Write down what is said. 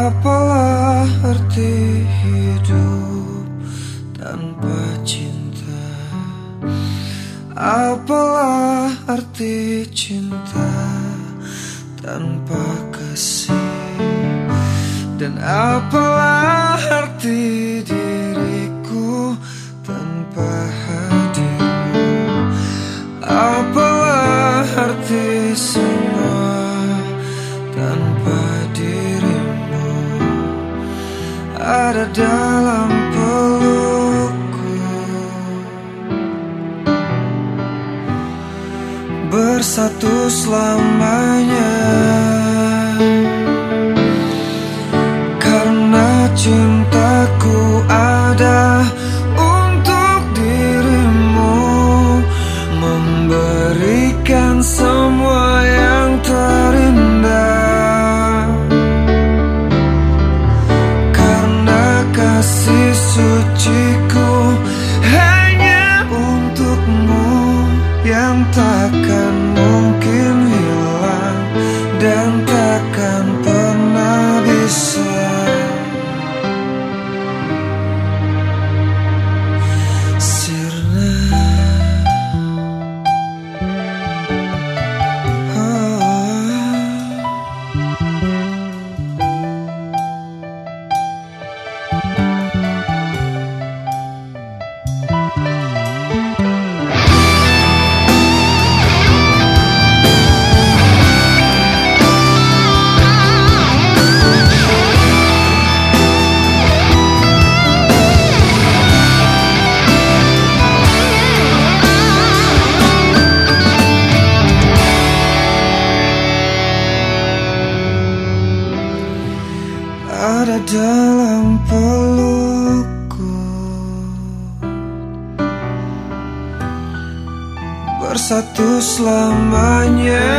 Apalah arti hidup tanpa cinta? Apalah arti cinta tanpa kasih? Dan apalah arti diriku tanpa hadirmu? Apalah arti semua tanpa dalam pelukku Bersatu selamanya. Karena cintaku ada se isso dalam pelukku. Bersatu selamanya